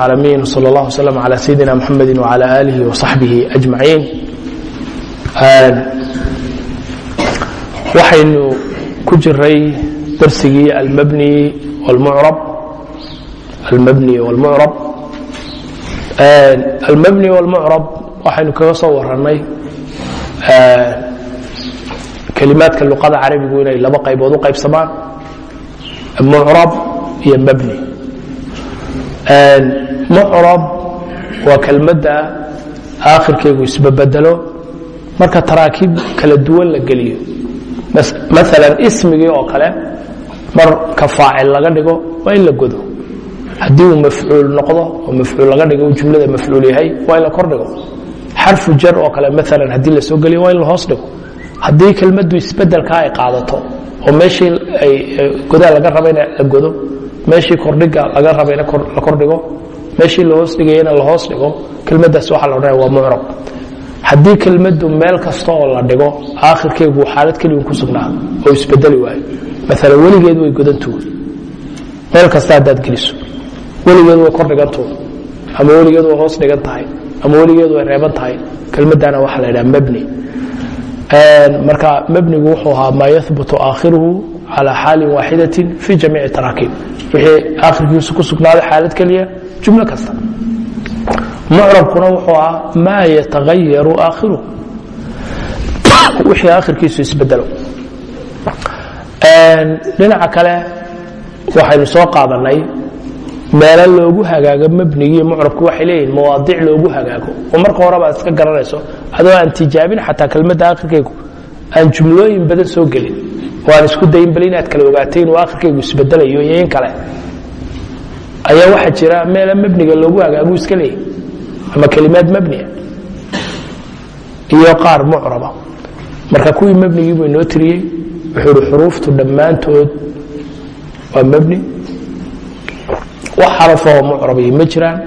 العالمين صلى الله وسلم على سيدنا محمد وعلى آله وصحبه أجمعين waxaynu ku jiray darsigii almabni wاlmucrab almabni wاlmucrab almabni wاlmucrab waxaynu kaga soo warannay kelimaadka luqada carabigu inay laba qaybood u qaybsamaan mucrab iyo mabni mucrab waa kelmadda aakhirkeegu isbabedelo marka taraakiib kala duwan la geliyo. Maalan ismigii oo kale marka faacil laga dhigo waa in la godo. Haddii uu mafcuul noqdo oo mafcuul laga dhigo uu jumlada mafcuul yahay waa in la kor dhigo. Xarfu jar oo kale maalan haddii la geliyo waa in la hoos dhigo. Haddii kelmaddu isbedelkaa ay qaadato oo meeshii godaa laga rabayna la godo meeshii kordhiga laga rabayna la kordhigo meeshii la hoos dhigayana la hoos dhigo kelmaddaas waxaa la odhanaya waa mucrab. Haddii kelmaddu meel kasta oo la dhigo aakhirkeegu xaalad keligun ku sugnaa oo isbedeli waayo. Maalan weligeed way godantuhu. Meel kasta haddaad geliso weligeed way kor dhigantuhu. Ama weligeed way hoos dhigan tahay ama weligeed way reeban tahay kelmaddana waxaa la ydhaha mabni. Marka mabnigu wuxuu ahaa maa yahbutu aakhiruhu calى xaali waaxidaةi fi jamiici taraakiib. Wixii aakhirkiisu ku sugnaaday xaalad keliya jumlo kasta. Mucrabkuna wuxuu ahaa maa yatagayaru aakhiruhu wixii aakhirkiisu isbedelo dhinaca kale waxaynu soo qaadanay meelo loogu hagaago mabnigii mucrabku waxay leeyihiin mawaadic loogu hagaago. Oo marka horeba ad iska garanayso adoo aan tijaabin xataa kelmadda aakhirkaygu aan jumlooyin badan soo gelin. Oo aan isku dayin bal inaad kala ogaatay inuu aakhirkaygu isbedelayo iyo in kale ayaa waxaa jira meela mabniga loogu hagaagu iska leeyahy ama kelimaad mabnia iyo qaar mucraba. Marka kuwii mabnigii buu inoo tiriyey wuxuu uhi xuruuftu dhammaantood waa mabni. Wax xarafoo mucrabiyi ma jiraan.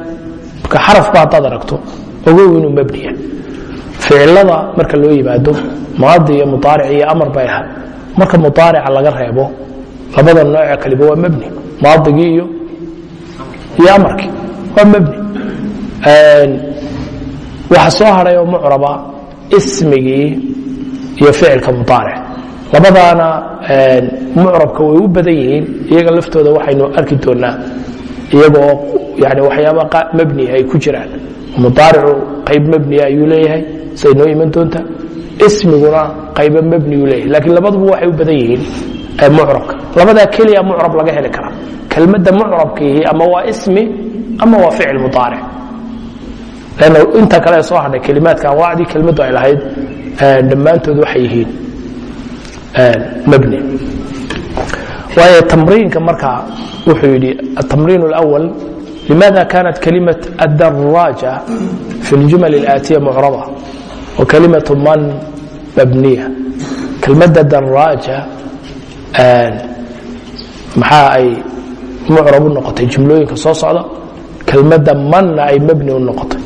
Marka xarafku haddaad aragto ogow inuu mabniya ficilada marka loo yimaado maadi iyo mudaaric iyo amar bay ahaa marka mudaarica laga reebo labada nooce kaliba waa mabni maadigii iyo iyo amarkii waa mabni. Waxa soo hadhay oo mucraba ismigii iyo ficilka mudaaric labadaana mucrabka way u badan yihiin iyaga laftooda waxaynu arki doonaa iyagoo yani waxyaaba mabni ay ku jiraan. Mudaaricu qayb mabnia ayuu leeyahay say noo iman doonta. Ismiguna qayba mabniyuu leeyahay lakiin labaduba waxay u badan yihiin mucrabka. Labadaa keliya mucrab laga heli karaa kelmadda mucrabkiihi ama waa ismi ama waa ficil mudaaric lanna inta kale soo hadhay kelimaadka anwaacdii kelmaddu ay lahayd dhammaantood waxay yihiin mabni waayo tamriinka markaa wuxuu yidhi atamriin اlأwal limaada kanat kalimaة adaraaja fi اljumal اlaatiya mucraba wa kalimaة man mabniya kelmadda daraaja maxaa ay mucrabu noqotay jumlooyinka soo socda kelmadda manna ay mabni u noqotay.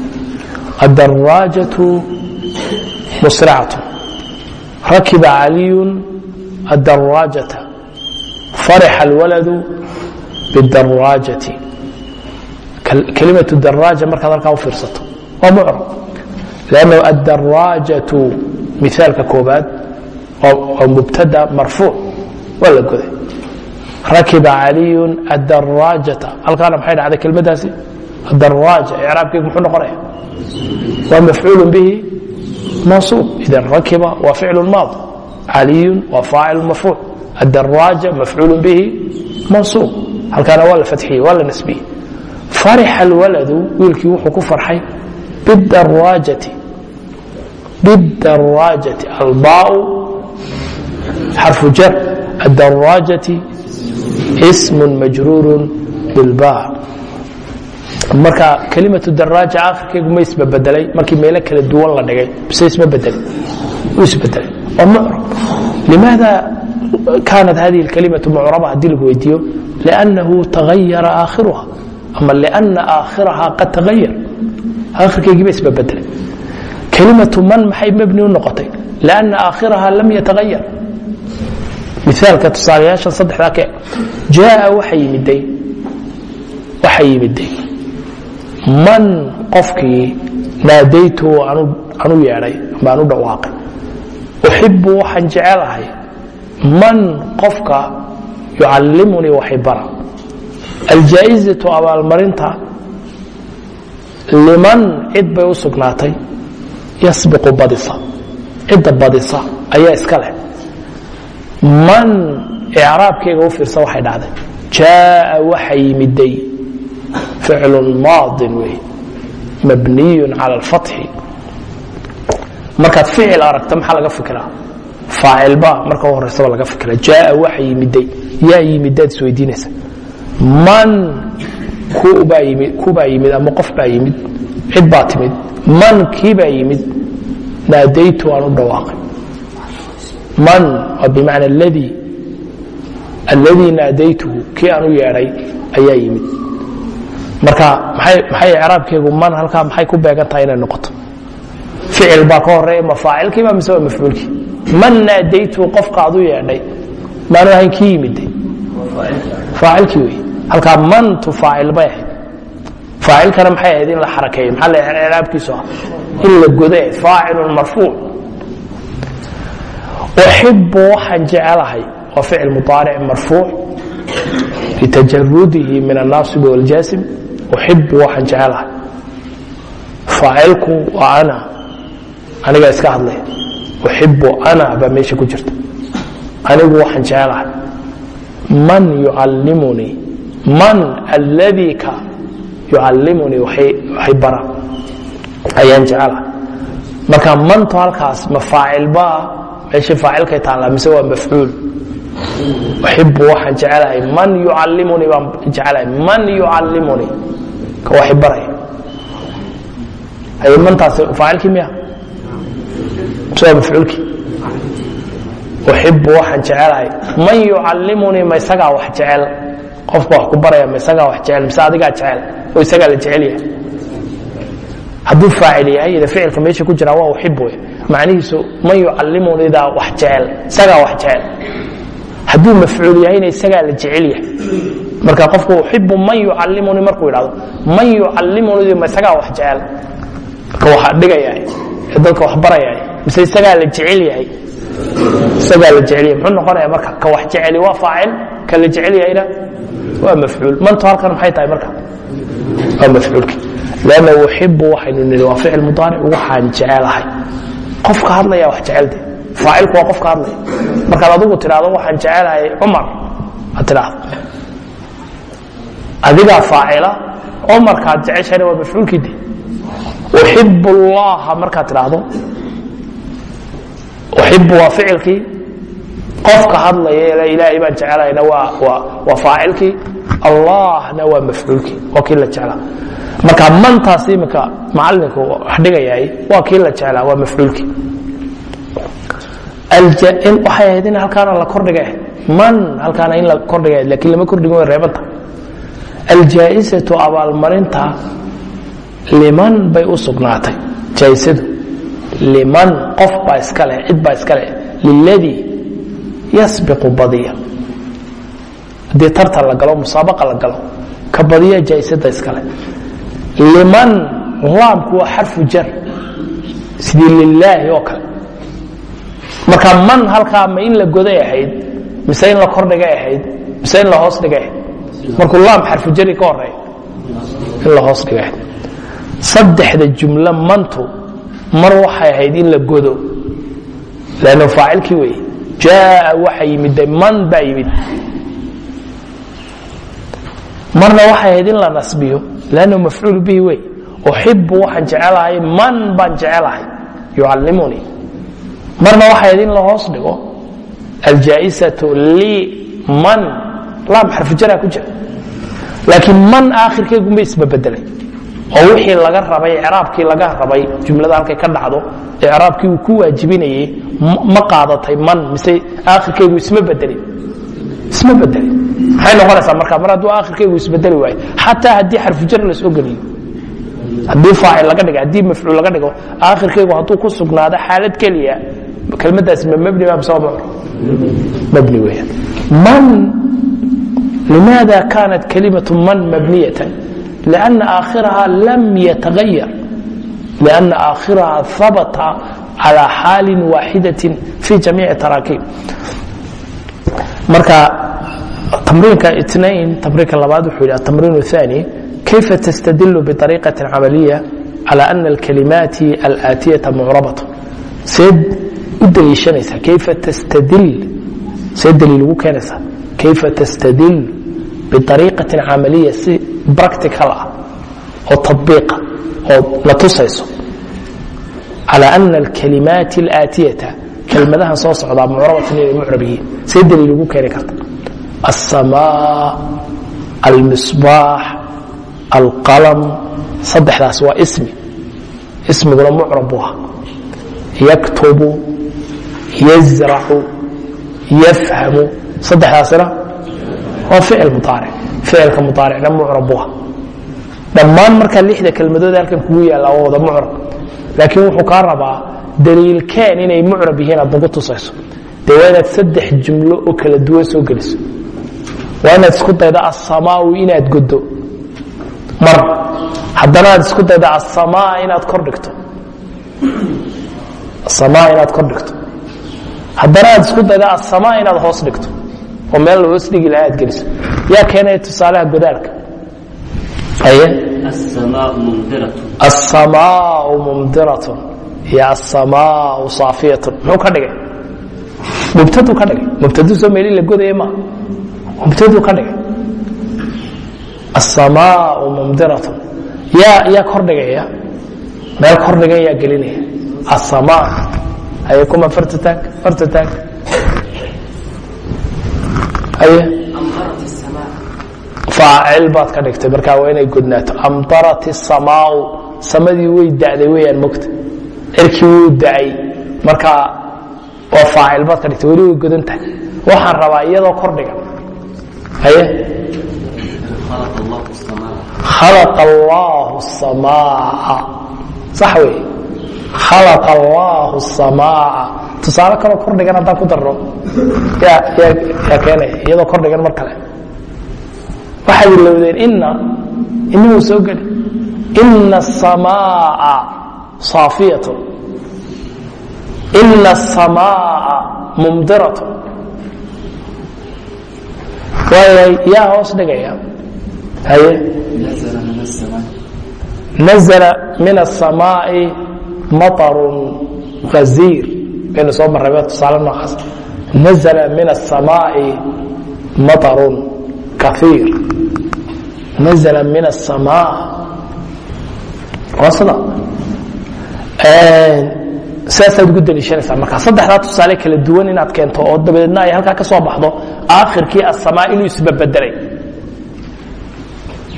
Addaraajatu musracatu rakiba caliyun addaraajata farixa alwaladu bidaraajati kelimatu daraaja markaad halkaa u fiirsato. Waa mucrab. Lannahu addaraajatu miaalka koobaad oo mubtada marfuuc waa la goday rakiba caliyu adaraajata halkaana maxay dhacday kelmaddaasi adaraaja icraabkeegu muxuu noqonaya? Waa mafcuul bihi mansuub. Idan rakiba waa ficlu maadi caliyu waa faacil marfuuc adaraaja mafcuul bihi mansuub. Halkaana waa la fatxiyey waa la nasbiyey farixa alwaladu wiilkii wuxuu ku farxay bidaraajati bidaraajati albaau xarfu jar. Adaraajati ism majruur bilba marka kelimatu daraaja akhirkeegu ma isbabedelay markii meelo kala duwan la dhigay bise isma bedelin u isbedelay waa mucrab. Limaada kaanat hadihi اlkalimatu mucraba haddii lagu weydiiyo liannahu tagayara aakhiruha ama lianna aakhiraha qad tagayar akhirkeygiiba isbabedelay kelimatu man maxay mabni u noqotay? Lianna aakhiraha lam yatagayar miaalka tusaalayaashan saddexdaa ka eg jaaa waxa yimiday waxa yimiday man qofkii naadaytu anu yeedhay ama anu dhawaaqay uxibu waxaan jecelahay man qofka yucallimunii waxay bara aljaa'izatu abaalmarinta liman cid bay u sugnaatay yasbiqu badisa cidda badisa ayaa iska leh man icraabkayga u fiirsa waxay dhacday. Jaaa waxa yimiday. Ficlu maadin wey. Mabniyu cala alfatxi markaad ficil aragto maxaa laga fikiraa? Faacilba marka u horeysaba laga fikira jaaa waxa yimiday. Yaa yimidaad isweydiinaysa man kubaa yimid ama qof baa yimid cid baa timid. Man kiibaa yimid naadaytu aan u dhawaaqay man waa bimacna aladii alladii naadaytuhu kii aan u yeedhay ayaa yimid. Marka maxay icraabkeegu man halkaa maxay ku beegan tahay inay noqoto? Ficil baa ka horreeya ma faacilkiiba mise waa mafcuulkii. Man naadaytuhu qofka ad u yeedhay maanu ahayn kii yimide faacilkii wey halkaa mantu faacil bay ahayd. Faacilkana maxay ahayd in la xarakeeyo maxaa la icraabkiisu? Ah in la goday ahayd faacilun marfuuc uxibu waxaan jecelahay waa ficil mudaaric marfuuc litajarudihi min annaasib waljaasim uxibu waxaan jecelahay faacilku waa ana anigaa iska hadlaya uxibu ana baa meesha ku jirta anigu waxaan jecelahay man yucallimunii man alladii ka yucallimunii waxay bara ayaan jecelahay marka mantu halkaas ma faacilbaa meesha faacilkay taallaa mise waa mafcuul? Uxibu waxaan jecelahay. Man yucallimunii baan jecelahay. Man yucallimunii ka waxay baraya haye mantaasi faacilkii miya mise waa mafcuulkii? Uxibu waxaan jecelahay. Man yucallimunii ma isagaa wax jecel? Qofka wax ku baraya ma isagaa wax jecel? Mise adigaa jecel? Oo isagaa la jecel yahay? Hadduu faacil yahay ida ficilka meesha ku jiraa waa uxibu wey macnihiisu man yucallimunidaa wax jecel isagaa wax jecel. Hadduu mafcuul yahayna isagaa la jecel yahay. Marka qofku uxibu man yucallimunii markuu idhahdo man yucallimunidii ma isagaa wax jecel. Marka waxa dhigayahay ee dadka wax barayahay mise isagaa la jecel yahay? Isagaa la jecel yahay. Muxuu noqonaya marka ka wax jeceli waa faacil ka la jecel yahayna waa mafcuul. Mantu halkan maxay tahay marka? Waa mafcuulkii lanna uxibu waxaynu nihi waa ficil mudaaric waxaan jecelahay qofka hadlaya wax jecelde faacilku waa qofka hadlaya. Markaad adigu tidhaahdo waxaan jecelahay cumar. Aad tidhaahdo. Adigaa faacila cumarkaad jeceshahayna waa mafcuulkii de uxibu llaha markaad tidhaahdo. Uxibu waa ficilkii. Qofka hadlaya ilaahay baan jecelahayna waa faacilkii allahna waa mafcuulkii. Waa kii la jeclaa marka mantaas iminka macalinku wax waa kii la jeclaa waa mafcuulkii. Waxay ahayd in halkaana la kordhiga man halkaana in la kordhiga laakiin lama kordhigin way reebanta. Aljaa'isatu abaalmarinta liman bay u sugnaatay. Jaaisadu liman qof baa iska leh cid baa iska leh. Liladii yasbiqu badiya. Haddii tartan la galo musaabaqa la galo ka badiya jaaisada iska leh liman laamku waa xarfu jar sidii lilaahi oo kale. Marka man halkaa ma in la goday ahayd mise in la kordhigay ahayd mise in la hoos dhigay ahayd markuu laam xarfu jari ka horreeya in la hoos dhigay ahayd. Saddexda jumlo mantu mar waxay ahayd in la godo lanno faacilkii wey jaaa waxa yimid man baa yimid marna waxay ahayd in la nasbiyo lanno mafcuul bihi wey. Uxibu waxaan jecelahay man baan jecelahay? Yucallimunii marna waxay ahayd in la hoos dhigo aljaa'isatu liman laam xarfujaraa ku jira. Laakiin man aakhirkeegu ma isbabedelay oo wixii laga rabay icraabkii laga rabay jumlada halkay ka dhacdo icraabkii uu ku waajibinayey ma qaadatay man mise aakhirkeegu isma bedelin isma bedelin maxay noqonaysaa marka mar hadduu aakhirkeegu isbedeli waayo xataa haddii xarfujar la soo geliyo haddii faacil laga dhigo haddii mafcuul laga dhigo aakhirkeegu hadduu ku sugnaado xaalad keliya kelmadaas ma mabni ma mise waa mabni weeyaan man limaada kaanat kalimatu man mabniyatan لأنa آakhiraha lam yتغayر لأنa آakhiraha habta عalى xaali waaxidaة في جamيiع تaraakiib marka تmriinka اثنain تmriinka labaad wuxuu yidhi التmriin الثاني كيف تستدل بطريقة عملية على أن الكلمات الآتية معربة seed u dliishanaysaa كيف تستدل see dliil ugu keenaysaa كيف تستدل بطريقة عملية si practical ah oo تطبيiqa oo la tusayso على أن الكلمaaت الآتية kelmadahan soo socdaa معرabaة inay معرab yihiin see dliil ugu keeni karta aلsma almisbaax alqalm saddexdaas waa ismi ismiguna mucrab ah yaktubu yazracu yafhamu saddexdaasna waa ficil muaaric ficilka muaaricna mucrab ah dhammaan marka lixda kelmadood halkan kugu yaalla waa wada mucrab laakiin wuxuu kaa rabaa daliilkeen inay mucrab yihiin aad nagu tusayso. dee waa inaad saddex jumlo oo kala duwan soo geliso waa inaad isku daydo asamaau inaad goddo. Mar haddana aad isku dayda asamaa inaad kor dhigto. Asamaa inaad kor dhigto. Haddana aad isku dayda asamaa inaad hoos dhigto. Oo meel la hoos dhigi lahaa aad geliso. Yaa keenaya tusaalaha godaalka? Aye asamaau mumdiratun iyo asamaau saafiyatun. Muxuu ka dhigay? Mubtaduu ka dhigay. Mubtadu soo meeli la godaya ma mubtadu ka dhigay. Asamaau mumdiratu yaa kordhigaya meel kordhigan yaa gelinaya. Asama haye kuma artataag artataag haye faacil baad ka dhigtay. Markaa waa inay godnaato amtarat isamaau samadii way da'day weyaan mogta cirkii wuu da'ay. Markaa waa faacil baad ka dhigtay. Weli way godan tahay waxaan rabaa iyadoo kordhiga khalaq allaahu samaa sax wey khalaq allaahu asamaa tusaale kaloo kordhigan haddaan ku darro. Yaa keenaya iyadoo kordhigan mar kale. Waxay ilowdeen inna innimu soo geli. Ina asamaa saafiyatu ina asamaa mumdiratu yaa hoos dhigaya haye nazla min الsamaaءi maطru غaziir baynu soo marrayba tusaale noocaas nazla min الsamaaءi maطru kaiir nazla min الsamaaء waa sida saasaad ugu daliishanaysaa markaa. Saddexdaa tusaale kala duwan inaad keento oo dabadeedna ay halkaa ka soo baxdo aakhirkii asamaa inuu isbabedelay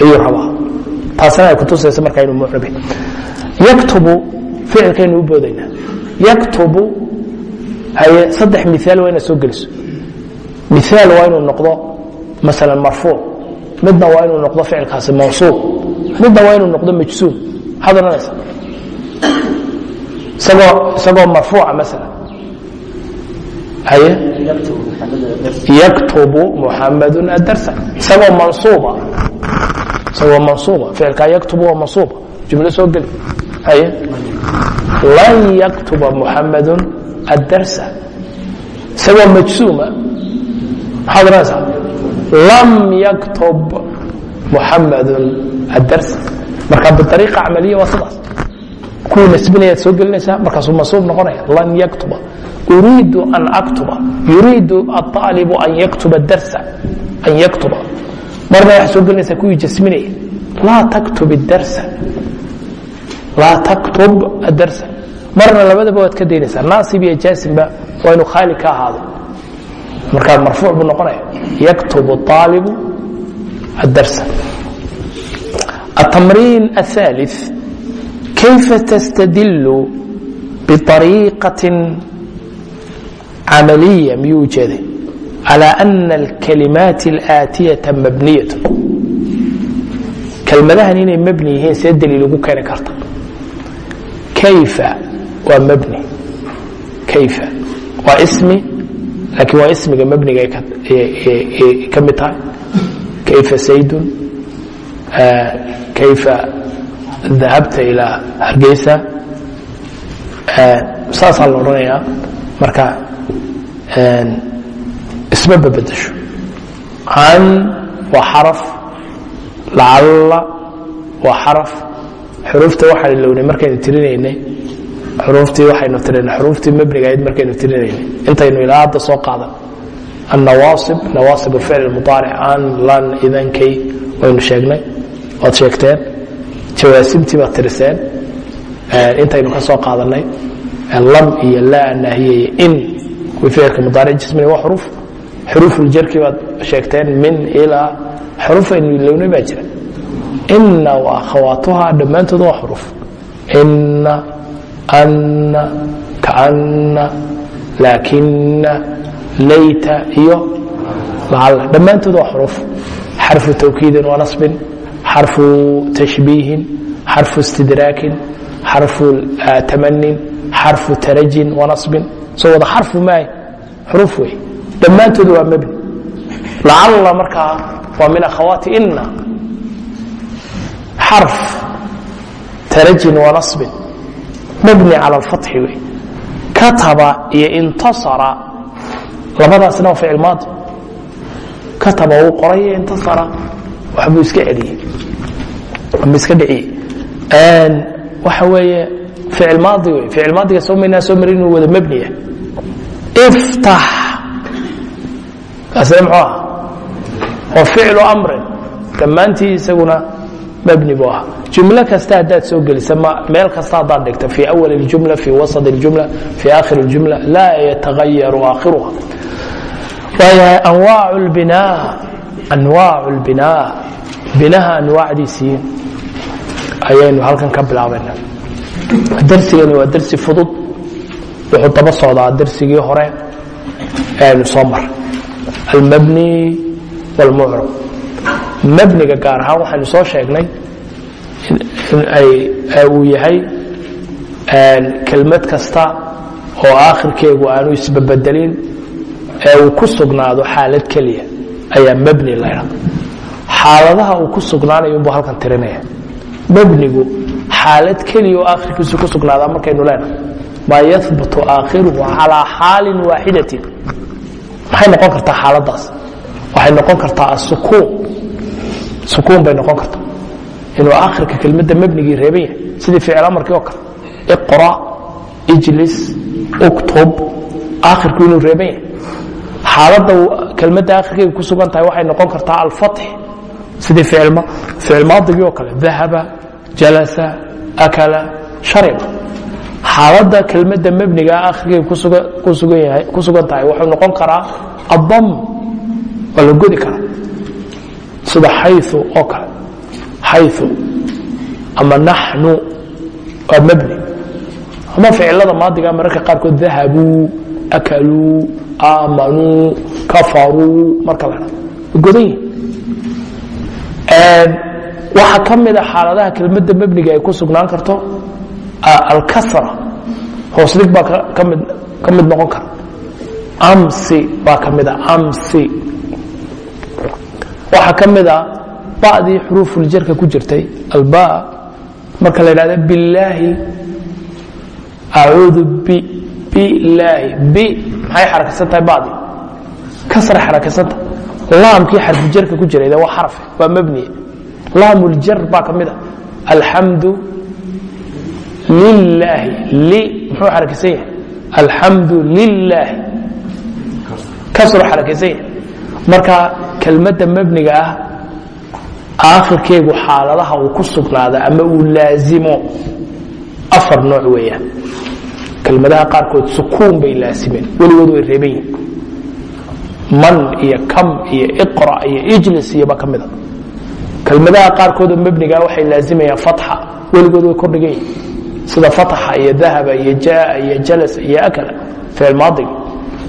ayuu rabaa. Taasina ay kutusaysa markaa inuu mucrabi yaktubu ficilkaynu u boodaynaa yaktubu haye saddex miaal waa inaad soo geliso. Miaal waa inuu noqdo masalan marfuuc. Midna waa inuu noqdo ficilkaasi mansuub midna waa inuu noqdo majsuum maxaad odhanaysa isagoo isagoo marfuuca maala haye? Yaktubu muxamadu adarsa isagoo mansuuba. Isagoo mansuuba. Ficilkaa yaktubu waa mansuuba. Jumlo soo geli. Haye? Lan yaktuba muxamadu adarsa isagoo majsuuma maxaad odhanaysaa lam yaktub muxamadu adarsa marka biariiqa camaliya waa sidaas kuwii nasbinayaad soo gelinaysaa markaasuu mansuub noqonaya lan yaktuba. Uriidu an aktuba. Yuriidu aalibu an yaktuba darsa an yaktuba. Marna waxaad soo gelinaysaa kuwii jasminaya laa taktub darsa laa taktub adarsa marna labadaba waad ka daynaysaa naasib iyo jaasimba waa inuu khaali ka ahaado. Markaa marfuuc buu noqonaya yaktubu aalibu adarsa atamriin aثaalث kayfa tastadilu biariiqatin camaliya miyuu ujeeday calى ana alkalimaati اlaatiyata mabniyat kelmadahan inay mabni yihiin see daliil ugu keeni karta kayfa waa mabni kayfa waa ismi laakiin waa ismiga mabniga ay ka mid tahay kayfa saydun kayfa dahabta ilaa hargeysa saasaa la odhanayaa marka isma babedesho can waa xaraf lacalla waa xaraf xuruufta waxaan ilownay markaynu tirinaynay xuruuftii waxaynu tirinay xuruuftii mebniga ahayd markaynu tirinaynay. Intaynu ilaa hadda soo qaadan. Annawaasib nawaasib alficl mudaaric an lan idan kay waynu sheegnay. Waad sheegteen jawaasimtii baad tiriseen intaynu ka soo qaadanay lam iyo laa naahiye iyo in ficilka mudaaric jismini waa xuruuf. Xuruufuljarki baad sheegteen min ilaa ilownay baa jira. Ina wa akhawaatuha dhammaantood waa xuruuf. Ina anna kaanna laakina layta iyo lacalla. Dhammaantood waa xuruuf. Xarfu tawkiidin wa nasbin xarfu tashbiihin xarfu istidraakin xarfu tamanin xarfu tarajin wa nasbin soo wada xarfu maay xuruuf wey dhammaantood waa mebni lacalla markaa waa min akhawaati ina xarf tarajin wa nasbin mabni cala alfatxi wey kataba iyo intasara labadaasna waa ficil maadi kataba wuu qoray iyo intasara waxbuu iska celiyey ama iska dhiciyey waxa weeye ficil maadi wey ficil maadiga soo maynaa soo marin inuu wada mebniya iftax kaasina muxuu aha waa ficlu amrin dhammaantii isaguna mabni buu ahaa jumlo kasta haddaad soo gelisa meel kasta haddaad dhigta fii awal اljumla fii wasط اljumla fii akhir اljumla laa yatagayaru aakhiruha waayahay anwaac اlbinaa anwaac اlbinaa binaha anwaacdiisii ayaynu halkan ka bilaabayna darsigani waa darsi fudud. Wuxuu daba socdaa darsigii hore aynu soo mar. Almabni wاlmucrab mabniga gaar ahaan waxaynu soo sheegnay uu yahay kelmad kasta oo aakhirkeegu aanu isbabedelin ee uu ku sugnaado xaalad keliya ayaa mabni laydha xaaladaha uu ku sugnaanayo unbuu halkan tirinaya mabnigu xaalad keliya oo aakhirkiisu ku sugnaadaa markaynu leenahay. Maa yahbutu aakhiruhu calaa xaalin waaxidatin. Maxay noqon kartaa xaaladaas waxay noqon kartaa asukuun sukuun bay noqon kartaa. Inuu akhirka kelmadda mabnigii reeban yahay. Sidii ficil amarkii oo kale. Iqra ijlis uktub akhirku inuu reeban yahay xaaladda kelmadda akhirkeega ku sugan tahay waxay noqon kartaa alfatx sidii ficil maadigii oo kale dahaba jalasa akala shariba xaaladda kelmadda mabniga akhirkeega ku sugan tahay wuxuu noqon karaa adam waa la godi karaa. Sida xayu oo kale xayu ama naxnu waa mabni. Ama ficilada maadiga mararka qaarkood dahabuu akaluu aamanuu kafaruu marka la godan yihiin waxaa ka mida xaaladaha kelmadda mabniga ay ku sugnaan karto alkasra hoosdhig baa ka mid noqon kara amsi baa ka mida amsi waxaa ka mida badii xuruufuljarka ku jirtay alba marka la idhahda bilaahi acuudu bilaahi bi. Maxay xarakaysan tahay badii kasra xarakaysan tahay laamkii xarfujarka ku jiray waa xarafe waa mabniye laamuljar baa ka mida alxamdu lilaahi li muxuu xarakaysan yahay? Alxamdu lilaahi kasro xarakaysan yahay. Marka kelmadda mabniga ah aakhirkeegu xaaladaha uu ku sugnaada ama uu laazimo afar nooc weeyaan kelmadaha qaarkood sukuun bay laasimeen weligood way reeban man iyo kam iyo iqra iyo ijlis iyoba ka mida. Kelmadaha qaarkoodoo mabnigaa waxay laazimayaan fatxa. Weligood way kordhigan sida fatxa iyo dahaba iyo jaa iyo jalasa iyo akala ficil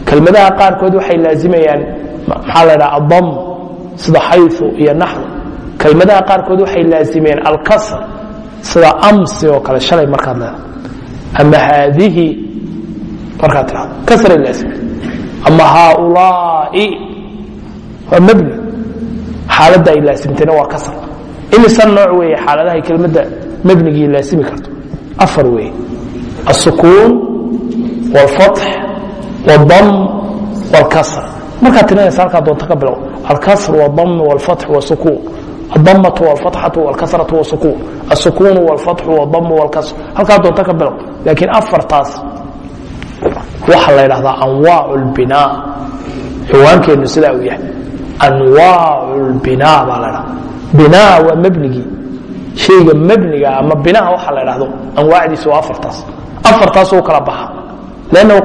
kelmadaha qaarkood waxay laazimayaan maxaa la dhaha adam sida xayu iyo naxw kelmadaha qaarkood waxay laazimeen alkasr sida amsi oo kale shalay markaad leedahay ama haadihi markaad tirahdo kasray laazimeen ama haaulaai waa mabni xaaladda ay laasimteena waa kasr imisa nooc weeye xaaladahay kelmadda mebnigii laasimi karto afar weeye الsukuun واlfatx واdam واlkasr markaad tirinaysa halkaa doonta ka bilow alkasr واdam واlfatx والsukuun الdamaة واlfatxaة واlkasraة والsukuun الsukuun واlfatx والdam واlkasr halkaa doonta ka bilow laakiin afartaas waxaa la ydhahdaa anwaac اlbinaa ciwaankeennu sidaa uu yahay anwaac اlbinaa baa la dhahda binaa waa mebnigii shayga mebniga ama binaha waxaa la dhahdo anwaacdiisa waa afartaas afartaas u kala baxa lannahu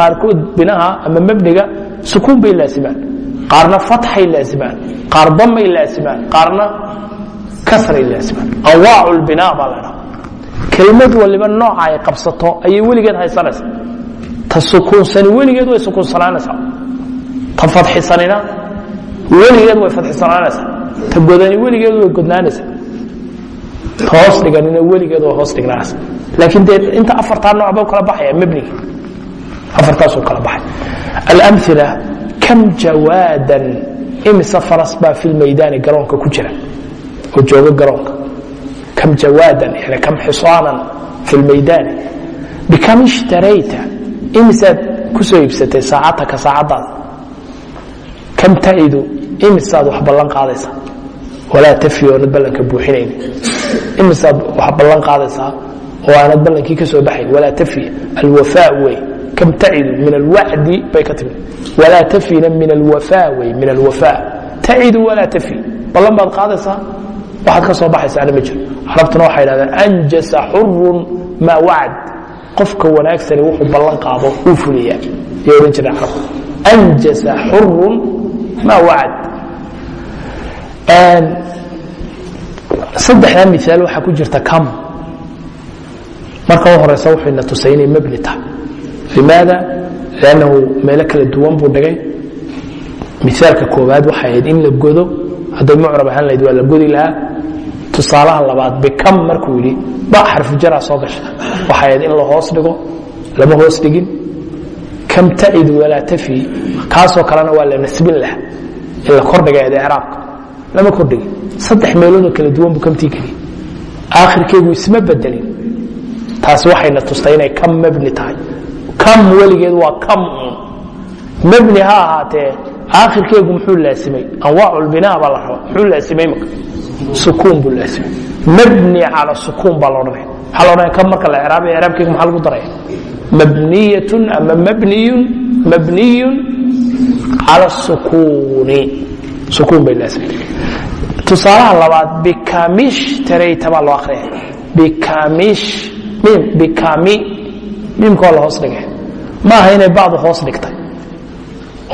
qaarkood binaha ama mebniga sukuun bay laasimaan qaarna fatxay laasimaan qaar damay laasimaan qaarna kasray laasimaan anwaac اlbinaa baa la dhahda kelmad waliba nooca ay qabsato ayay weligeed haysanaysa ta sukuunsani weligeed way sukuunsanaanaysaa. Ta fadxisanina weligeed way fadxisanaanaysaa ta godani weligeed way godnaanaysaa. Ta hoos dhiganina weligeed way hoos dhignaanaysaa laakiin dee inta afartaa nooc kala baxaya mebnigi afartaasuu kala baxay. Alamila kam jawaadan imise faras baa fi lmaydaani garoonka ku jira oo jooga garoonka kam jawaadan yani kam xisaanan fi lmaydaani bikam ishtarayta imisaad ku soo iibsatay saacataka saacadaada kam tacidu imisaad wax ballan qaadaysaa walaa tafi oonad ballanka buuxinayn imisaad wax ballan qaadaysaa oo aanad ballankii ka soo baxayn walaa tafi alwafaa wey kam tacidu min alwacdi bay ka timid walaa tafina min alwafaa wey min alwafaa tacidu walaa tafi ballan baad qaadaysaa waxaad ka soo baxaysaana ma jiro carabtuna waxay dhahdeen anjasa xurun maa wacd qofka wanaagsani wuxuu ballan qaado uu fuliyaa yay odhan jireen carabtu anjasa xurun maa wacd saddexdaa miaal waxaa ku jirta kam marka u horeysa wuxuu ina tusay inay mebni tahay limaada lannahu meelo kala duwan buu dhigay miaalka koowaad waxay ahayd in la godo hadday mucrab ahaan lahayd waa la godi lahaa tusaalaha labaad bikam markuu yidhi ba xarfu jaraa soo gasha waxay ahayd in la hoos dhigo lama hoos dhigin kam tacidu walaa tafi kaasoo kalena waa la nasbin laha in la kordhiga eed icraabka lama kordhigin saddex meeloodoo kala duwan buu kamtii geliyey aakhirkeegu isma bedelin taasi waxayna tustay inay kam mebni tahay kam weligeed waa kam un mebni ha ahaatee aakhirkeegu muxuu laasimay anwaac lbinaa baa la rabaa. Muxuu laasimay marka? Sukuun buu laasimay mabni cala sukuun baa laodhanaya maxaa laodhanaya kam marka la icraabay icraabkeega maxaa lagu daraya mabniyatun ama mabniyun mabniyun cala sukuuni. Sukuun bay laasimay tusaalaha labaad bikamish tarayta baa loo akhriyay bikamish mim bikami mimka waa la hoos dhigay ma aha inay bacdu hoos dhigtay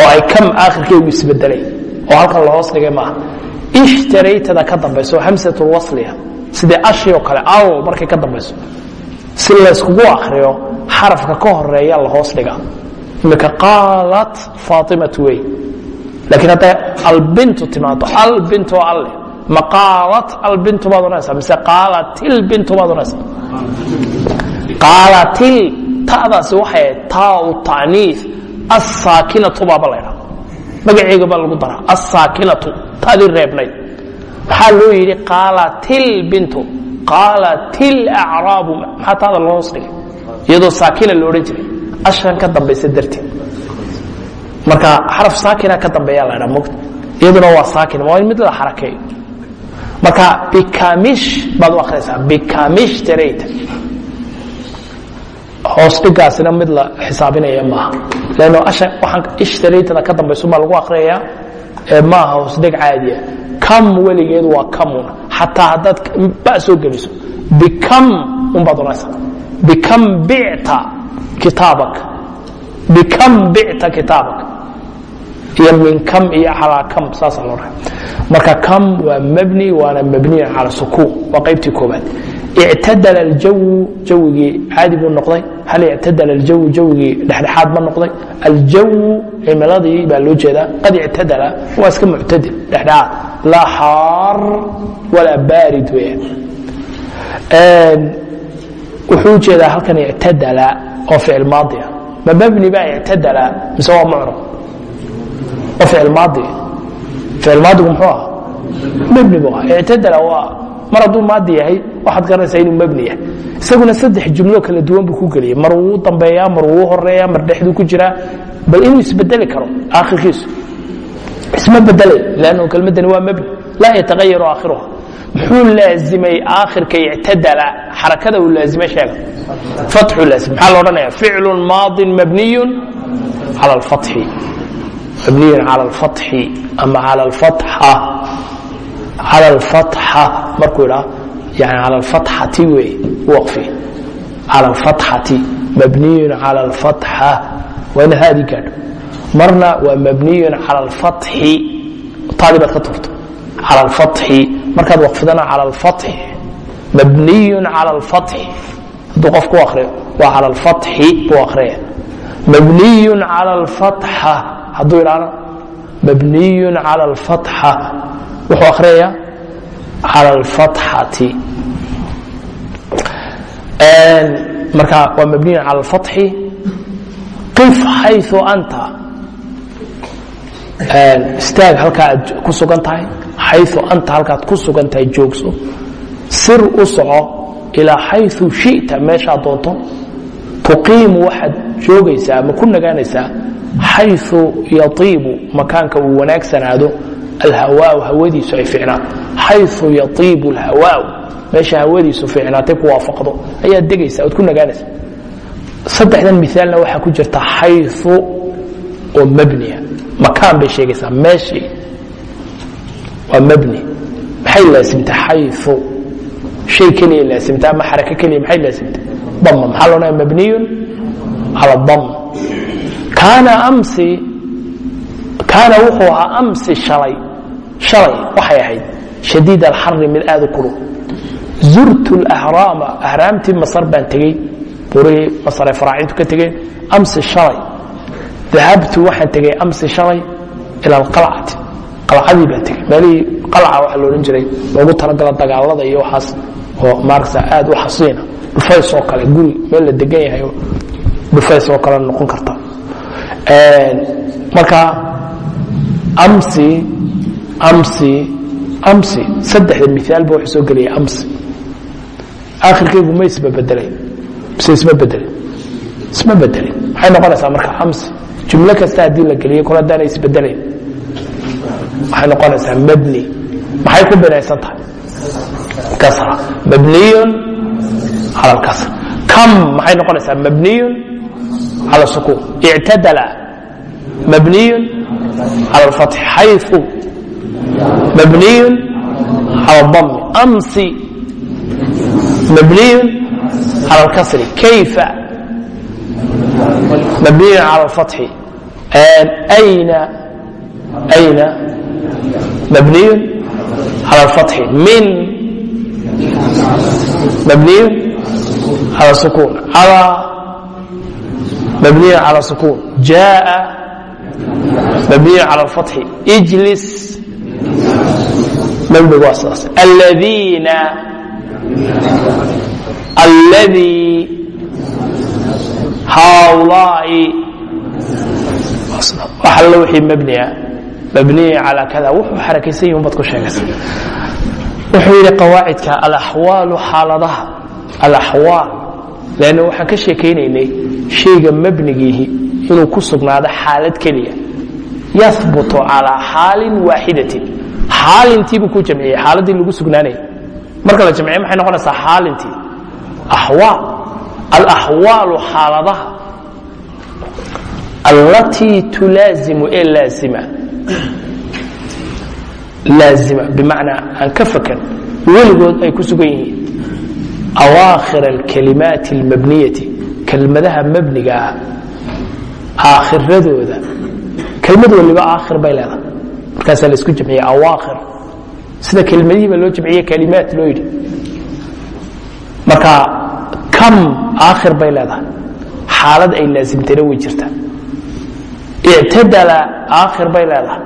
oo ay kam aakhirkeegu isbedelay oo halkan la hoos dhigay maaha. Ishtaraytada ka dambayso hamsatul wasliya sidii ashi oo kale al markay ka dambayso si layskugu akriyo xarafka ka horreeya la hoos dhiga. Imika qaalat faatimatu wey laakiin hadday albintu timaado albintu oo alle ma qaalat albintu baad odhanaysaa mise qaalatil bintu baad odhanaysaa qaalatil ta'daasi waxay taau ta'niis assaakinatu baaba laydhaa magaceega baa lagu daraa. Assaakinatu tadii reebnayd. Maxaa loo yidhi qaalatil bintu qaalatil acraabu. Maxaa taada loo hoos dhigay? Iyadoo saakina la odhan jiray. Ashan ka dambaysa darteed. Marka xaraf saakina ka dambeeya la dhaa mogta iyaduna waa saakin waa in mid la xarakeeyo. Marka bikamish baad u akhriyaysaa bikamish tarayta hoos dhigaasina mid la xisaabinaya maaha. Lanno waxaan ishtaraytada ka dambayso baa lagu akhriyayaa ee maaha hoos dhig caadiya. Kam weligeed waa kamun. Xataa haddaad ba soo geliso. Bikam unbaad odhanaysaa bikam bicta kitaabak. Bikam bicta kitaabak. Iyo min kam iyo calaa kam saasaa loo dhahay marka kam waa mabni waana mabniyan cala sukuun waa qaybtii koobaad ictadala aljawu jawigii caadi buu noqday hal ictadala aljawu jawigii dhexdhexaad ma noqday aljawu cimiladii baa loo jeedaa qad ictadala waa iska muctadil dhexdhexaad laa xaar walaa baarid weeyaan wuxuu u jeedaa halkan ictadala oo ficil maadi ah ma mabni baa ictadala mise waa mucrab waa ficil maadi ficil maadigu muxuu ahaa mebni bu ahaa ictadala waa mar hadduu maadi yahay waxaad garanaysaa inuu mebni yahay. Isaguna saddex jumlo kala duwan buu ku geliyey mar wuu dambeeyaa mar wuu horeeyaa mar dhexduu ku jiraa. Bal inuu isbedeli karo aakhirkiisu isma bedelay lannu kelmadani waa mebni laa yatagayaru aakhiruha muxuu laazimay aakhirka ictadala? Xarakada uu laazimay sheega. Fatxu laazim. Maxaa la odhanaya ficlu maadin mabniyun cala alfatxi mabniyun cala alfatxi ama cala alfatxa cala alfatxa markuu idhaa yani cala alfatxati weeye waqfi. Cala alfatxati mabniyun cala alfatxa waa ina haadii gaadho. Marna waa mabniyun cala alfatxi taadii baad ka turto. Cala alfatxi markaad waqfidana cala alfatxi mabniyun cala alfatxi hadduu qof akriyo waa cala alfatxi buu akriya mabniyun cala alfatxa hadduu idhaahdo mabniyun cala alfatxa wuxuu akriyayaa cala alfatxati marka waa mabniyun cala alfatxi qif xayu anta istaag halkaa aad ku sugan tahay xayu anta halkaad ku sugan tahay joogso. Sir u soco ilaa xayu shita meeshaad doonto. Tuqiimu waxaad joogaysaa ama ku nagaanaysaa xayu yaiibu makaanka uu wanaagsanaado alhawaau hawadiisu ay ficnaato xayu yaiibu alhawaau meesha hawadiisu ficnaatay ku waafaqdo. Ayaad degaysa oad ku nagaanaysa. Saddexdan miaalna waxaa ku jirta xayu oo mabniya makaan bay sheegaysaa meeshii waa mabni. Maxay laasimta xayu shay keliya laasimta ama xarako keliya maxay laasimta? Dama maxaa loo dhaha mabniyun cala dam kaana wuxuu ahaa amsi shalay shalay waxay ahayd shadiid alxari mid aad u kulug zurtu lahraama ahraamtii masar baan tegey burihii masar ay faraacintu ka tegeen amsi shalay. Dahabtu waxaan tegey amsi shalay ila alqalcati qalcadii baan tegey. Meelihii qalca waxa loodhan jiray loogu talagalo dagaalada iyo waxaas oo maaragta aad u xasiina. Dhufays oo kale guri meel la degan yahay oo dhufays oo kale noqon karta. Marka amsi amsi amsi saddexda miaalba wuxuu soo geliyay amsi. Aakhirkaygu ma isba bedelay mise isma bedelin isma bedelin maxay noqonaysaa marka amsi? Jumlo kasta haddii la geliyay kol haddaana isbedelayn waxay noqonaysaa mabni? Maxay ku binaysan tahay? Kasra. Mabniyun cala alkasr. Kam maxay noqonaysaa mabniyun cala sukuun ictadala. Mabniyun cala alfatxi xayu cala dami amsi mabniyun cala alkasri kayfa mabniyun cala alfatxi ayna ayna mabniyun cala alfatxi min mabniyun cala sukuun calى mabniyun cala sukuun jaaءa mabniyun cala alfatxi ijlis mabnigu aladiina alladii haulaai wax alla wixii mabniya mabniya calaa kada wuxuu xarakaysan yihiin baad ku wuxuu yidhi qawaacidka alaxwaalu xaaladaha alaxwaal leanna waxaan ka sheekaynaynay shayga mabnigiihi inuu ku sugnaado xaalad keliya yahbutu calaa xaalin waaxidatin xaalintiibuu ku jamciyey xaaladdii lagu sugnaanaya marka la jamciye maxay noqonaysaa xaalintii axwaal alaxwaalu xaaladaha. Allatii tulaazimu ee laazima. Laazima bimacnaa aan ka fakan weligood ay ku sugan yihiin. Awaakhir alkalimaati almabniyati kelmadaha mabniga ah kelmad waliba aakhir bay leedahay. Markaasaa la isku jamciye awaakhir. Sida kelmadihiiba loo jamciye kalimaat loo yidhi. Marka kam aakhir bay leedahay. Xaalad ay laasimtayna way jirtaa. Ictadala aakhir bay leedahay.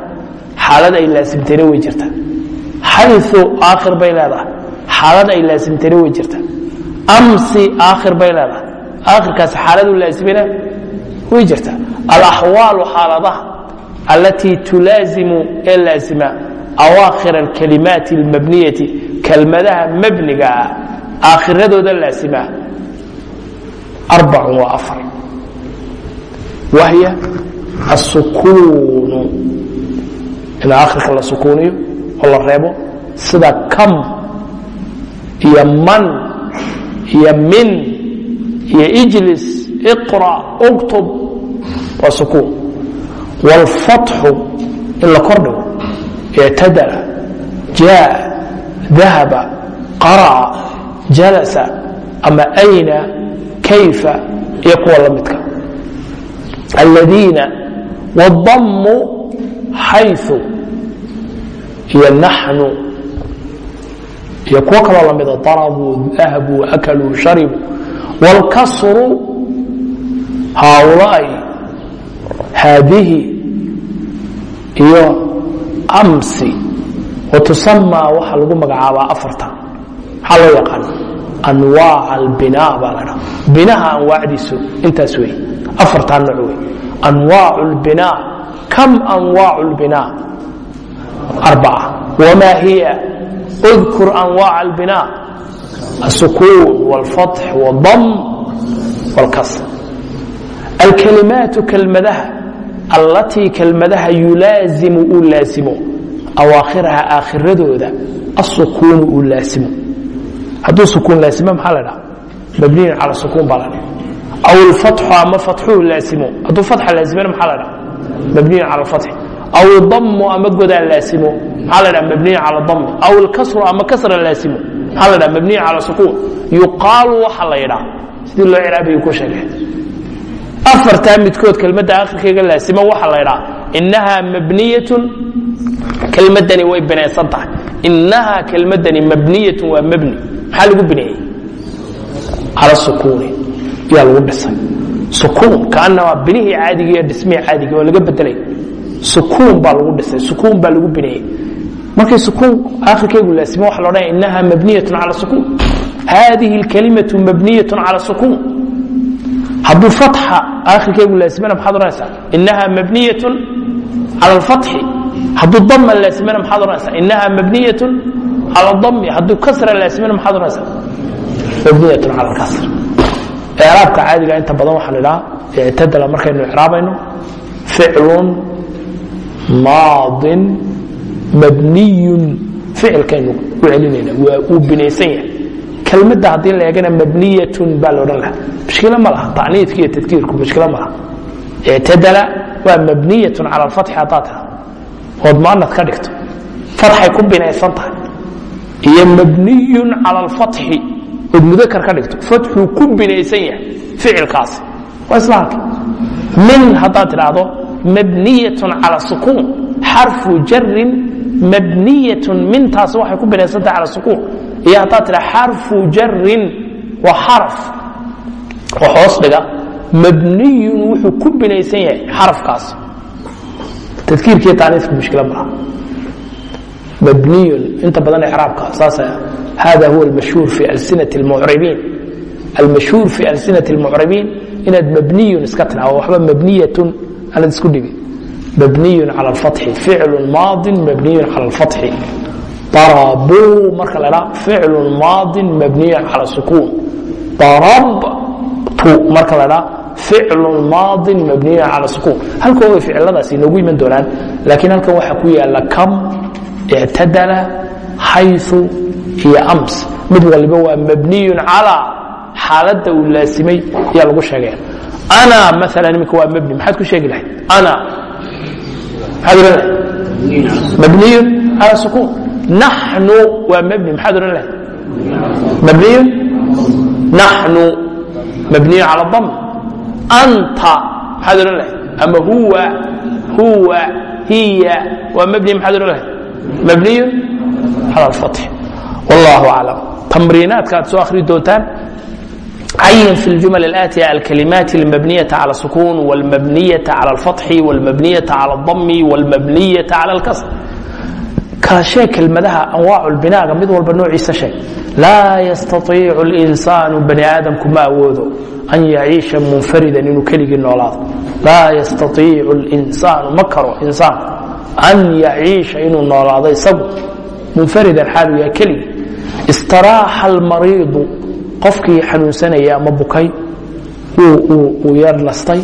Xaalad ay laasimtayna way jirtaa. Xayu aakhir bay leedahay. Xaalad ay laasimtayna way jirtaa. Amsi aakhir bay leedahay. Aakhirkaas xaaladu laasimina way jirtaa. Alaxwaalu xaaladaha allatii tulaazimu ee laazima awaakhir alkalimaati almabniyati kelmadaha mabniga ah aakhiradooda waa afar wahya asukuunu in aakhirka la sukuuniyo oo la reebo sida kam iyo man iyo min iyo ijlis iqra uktub waa sukuun wاlfatxu in la kordhigo ictadala jaa dahaba qara'a jalasa ama ayna kayfa iyo kuwa la midka aladiina wاdamu xayu iyo naxnu iyo kuwo kaloo lamida darabuu dahabuu akaluu sharibuu wاlkasru haaulaai haadihi iyo amsi watusamaa waxaa lagu magacaabaa afartan maxaa loo yaqaan anwaac albinaa baa la dhaa binaha anwaacdiisu intaas wey afartan nooc wey anwaac اlbinaa kam anwaac اlbinaa arbaca wmaa hiya اذkur anwaac اlbinaa الsukuun wاlfatx wاdam wاlkasr alkalimaatu kelmadaha allatii kelmadaha yulaazimu uu laasimo awaakhiraha aakhiradooda asukuunu uu laasimo. Hadduu sukuun laasimo maxaa la dhaha mabniyun cala sukuun baa la dhaha aw ilfatxu ama fatxuhu laasimo. Hadduu fatxa laasimana maxaa la dhaha mabniyun cala alfatxi aw damu ama godaa laasimo maxaa la dhaha mabniyun cala dami aw ilkasru ama kasra laasimo maxaa la dhaha mabniyun cala sukuun. Yuqaalu waxa la yidhaha. Sidii loo ciraabiyu ku sheegay afartaa midkood kelmadda akhirkayga laasimo waxa la ydhaa inahaa mabniyatun kelmadani way binaysan tahay. Inahaa kelmadani mabniyatun waa mabni. Maxaa lagu bineeyey cala sukuuni. Yaa lagu dhisay. Sukuun kaanamaa binihii caadiga iyo dhismihii caadiga oo laga bedelay. Sukuun baa lagu dhisay. Sukuun baa lagu bineeyey markay sukuun akhirkaygu laasimo waxa la odhanaya inahaa mabniyatun cala sukuun. Hadihi اlkalimatu mabniyatun cala sukuun hadduu fatxa aakhirkaygu laasimana maxaad odhanaysaa? Inaha mabniyatun cala alfatxi. Hadduu dama laasimana maxaad odhanaysaa? Inaha mabniyatun cala dami hadduu kasra laasimana maxaad odhanaysaa? Mabniyatun cala alkasr. Icraabka caadiga inta badan waxaa la idhaha ictadala markaynu icraabayno ficlun maadin mabniyun. Ficilkaynu u celinayna waa uu binaysan yahay kelmadda haddii la eegana mabniyatun baa la odhan laha mushkilo ma laha tacniidka iyo tadkiirku mushkilo ma laha. Ictadala waa mabniyatun cala alfatxi haddaad tira ood muanad ka dhigto. Fatxay ku binaysan tahay. Iyo mabniyun cala alfatxi ood mudakar ka dhigto. Fatxuu ku binaysan yahay ficilkaasi. Waa isla halka min haddaad tidhaahdo mabniyatun cala sukuun. Xarfu jarin mabniyatun mintaas waxay ku binaysan tahay cala sukuun iyo haddaad tidha xarfu jarin waa xaraf oo hoos dhiga. Mabniyun wuxuu ku binaysan yahay xarafkaas tadkiirkiiyo taaniifka mushkila malaha mabniyun inta badan icraabka saas hada huwa almashhuur fi alsinati almucribiin. Almashhuur fi alsinati almucribiin inaad mabniyun iska tidhahdo waxba mabniyatun aanad isku dhigin mabniyun cala alfatxi ficlun maadin mabniyun cala alfatxi darabuu marka la dhaa ficlun maadin mabniyun cala sukuun darabtu marka la dhaa ficlun maadin mabniyun cala sukuun halkoogay ficiladaas inoogu iman doonaan laakiin halkan waxaa ku yaalla kam ictadala xayu iyo ams. Mid waliba waa mabniyun calaa xaaladda uu laasimay ayaa lagu sheegaya. Ana maala iminka waa mabni maxaad ku sheegi lahayd? Ana. Maxaad ohan lahayd? Mabniyun cala sukuun naxnu waa mabni maxaad odhan lahayd mabniyun naxnu mabniyun cala dam anta maxaad odhan lahayd ama huwa huwa hiya waa mabni maxaad odhan lahayd mabniyun cala alfatxi wallahu aclam tamriinaadka aad soo akhri doontaan عين في الجمل الآتية الكلمات المبنية على السكون والمبنية على الفتح والمبنية على الضم والمبنية على الكسر kaashee kelmadaha anwaacubinaaga mid walba noociisa sheeg. Laa yastaiicu اlinsaanu bani aadamku ma awoodo an yaciisha munfaridan inuu keligii noolaado. Laa yastaiicu linsaanu ma karo insaan an yaciisha inuu noolaado isagu. Munfaridan xaalu yaha keligii. Istaraaxa almariidu qofkii xanuunsanaya ama bukay. Wuu yeedlastay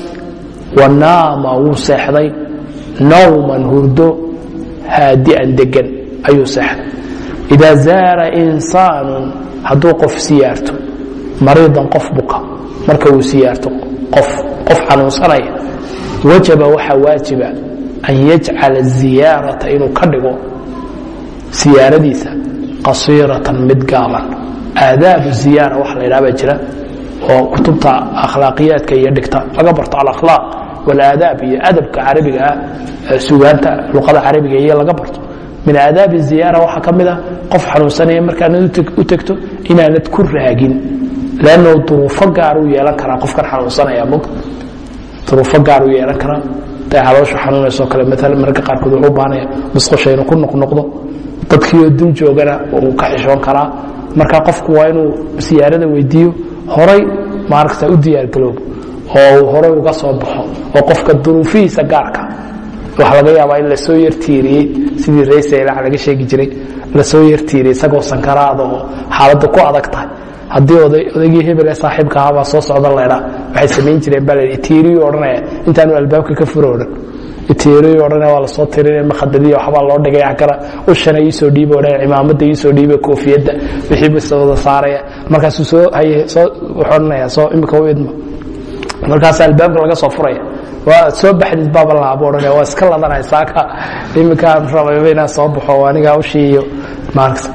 wanaama wuu seexday. Nawman hurdo haadi'an degan ayuu seexday idaa zaara insaanu hadduu qof siyaarto mariidan qof buka. Marka uu siyaarto qof qof xanuunsanaya. Wajaba waxaa waajiba an yajcala ziyaarata inuu ka dhigo siyaaradiisa qasiiratan mid gaaban. Aadaabu ziyaara waxa la ydhaha baa jira oo kutubta akhlaaqiyaadka iyo dhigta laga barto alakhlaaq walaadaab iyo adabka carabiga ah sugaanta luqada carabiga iyo laga barto. Min aadaabi ziyaara waxaa ka mid a qof xanuunsanaya markaanad u tegto inaanad ku raagin. Lanno duruufo gaar u yeelan karaa qofkan xanuunsanaya mog duruufo gaar u yeelan karaa. Haday calooshu xanuunaysoo kale maala mararka qaarkood wuxuu baanaya musqusha inuu ku noqnoqdo dadkiioo dul joogana uu ka xishoon karaa. Marka qofku waa inuu siyaarada weydiiyo horay maaragta u diyaargaloobo oo horay uga soo baxo oo qofka duruufihiisa gaarka waxa laga yaabaa in la soo yartiiriyey sidii reyselac laga sheegi jiray la soo yartiiriyey isagoo sankaraada oo xaaladda ku adag tahay. Haddii odaygii hebel ee saaxiibka ahaabaa soo socda laydhaa waxay samayn jireen baa layidhi odhanaya intaanu albaabka ka furo odhan tiiriyu odhanaya waa la soo tirinaya makhadadiya waxbaa loo dhigay akara ushana iisoo dhiiba odhanaya cimaamada iisoo dhiiba koofiyadda wixii basa wada saaraya markaasuu soo haye soo wuxuu odhanaya soo imika u idmo markaas albaabka laga soo furaya. Waa soo baxdid baaba laabo odhanaya waa iska ladanaya saaka. Iminkaan rabayba inaan soo baxo anigaa ushii iyo maaragta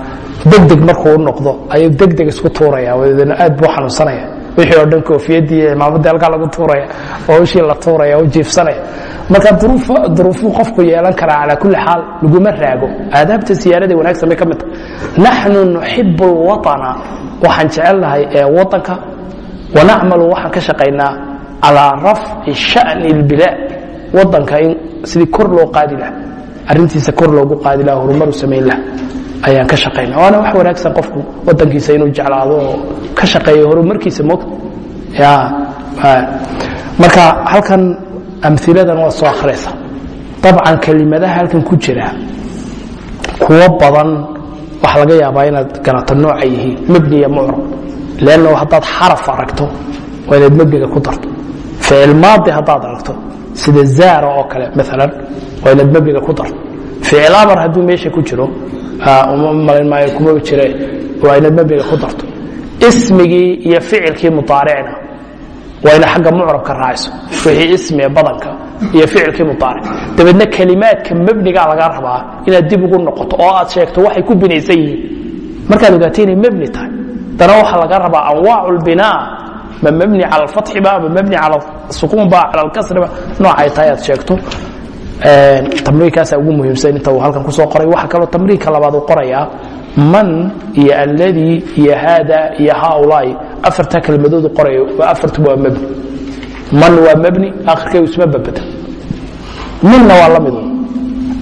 degdeg markuu u noqdo ayuu degdeg isku tuuraya wadna aad buu xanuunsanaya. Wixii oo dhan koofiyadii imaamadii halkaa lagu tuuraya oo ushii la tuuraya u jiifsanaya. Marka duruufuu qofku yeelan karaa calaa kulli xaal laguma raago. Aadaabta siyaarada wanaagsan bay ka mid tahay. Naxnu nuxibu lwaطana waxaan jecelnahay ee wadanka wanacmalu waxaan ka shaqaynaa calaa rafci sha'ni اlbilaad wadanka in sidii kor loo qaadi laha arintiisa kor loogu qaadi laha horumaru samayn laha ayaan ka shaqayna waana wax wanaagsan qofku wadankiisa inuu jeclaado oo ka shaqeeyo horumarkiisa moogta marka halkan amiladan waa soo akhraysa. Dabcan kelimadaha halkan ku jira kuwo badan waxa laga yaabaa inaad garato nooca yihiin mebni iyo mucrab. Lanno haddaad xaraf aragto waa inaad mebniga ku darto ficil maadi haddaad aragto. sida zaara oo kale maalan waa inaad mebniga ku darto ficil amar hadduu meesha ku jiro uma malayn maayo kumaba jire waa inaad mebniga ku darto ismigii iyo ficilkii mudaaricna waa ina xagga mucrabka raacayso wixii ismiga badanka iyo ficilkii mudaaric dabeedna kelimaadka mebnigaa lagaa rabaa inaad dib ugu noqoto oo aad sheegto waxay ku binaysan yihiin markaad ogaato inay mebni ma mebni cala alfatxi ba ma mebni cala sukuun ba cala alkasri ba noocay tahay aad sheegto. Tamriinkaasa ugu muhiimsan inta uu halkan ku soo qoray. Waxaa kaloo tamriinka labaad uu qorayaa man iyo alladii iyo haada iyo haaulaai. Afartaa kelmadoodu qoraya afartuba waa mebni man waa mebni akhirkeedu isma babada minna waa la midu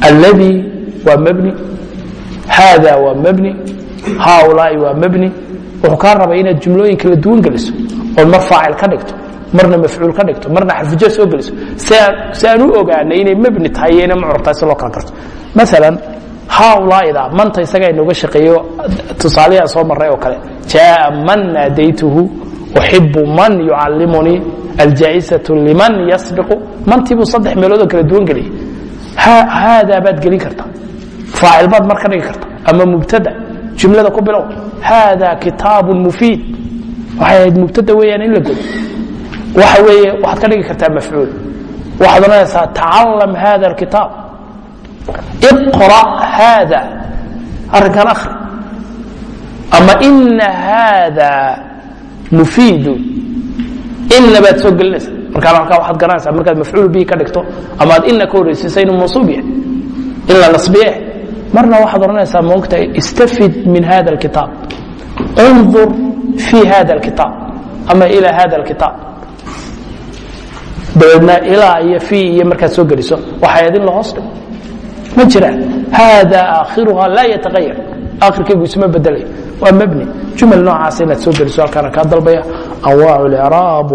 alladii waa mebni haada waa mebni haaulaai waa mebni wuxuu kaa rabay inaad jumlooyin kala duwan geliso ood mar faacil ka dhigto marna mafcuul ka dhigto marna xarfuja soo geliso. Si aan u ogaanay inay mebni tahay iyo inay mucrab tahay si loo kala garto maalan haaulaaida manta isagaa inooga shaqeeyo tusaalayaa soo maray oo kale jaaa man naadaytuhu uxibu man yucallimunii aljaa'isatu liman yasbiqu. Mantiibuu saddex meeloodoo kala duwan geliyay. Haadaa baad gelin karta. Faacil baad mar ka dhigi karta. Ama mubtada jumlada ku bilow haada kitaabun mufiid waxay ahayd mubtada weeyaan in la godo. Waxa weeye waxaad ka dhigi kartaa mafcuul. Waxaad odhanaysaa tacalam hada alkitaab. Iqra' haada arrinkan akhri. Ama ina haada mufiidu ina baad soo gelinaysa. Markaan halkaa waxaad garanaysaa markaad mafcuul bihi ka dhigto ama aad ina ka horreysiisa inuu mansuub yahay. In la nasbiye marna waxaad odhanaysaa moogtahay istafid min hada alkitaab. Undur fi hada alkitaab ama ila hada alkitaab dabeedna ilaa iyo fi iyo markaad soo geliso waxay adin la hoos dhigo ma jiraan hada aakhiruha laa yatagayar akhirkaygu isma bedelayo waa mebni jumal noocaas inaad soo geliso halkaana kaa dalbaya anwaacu lcraab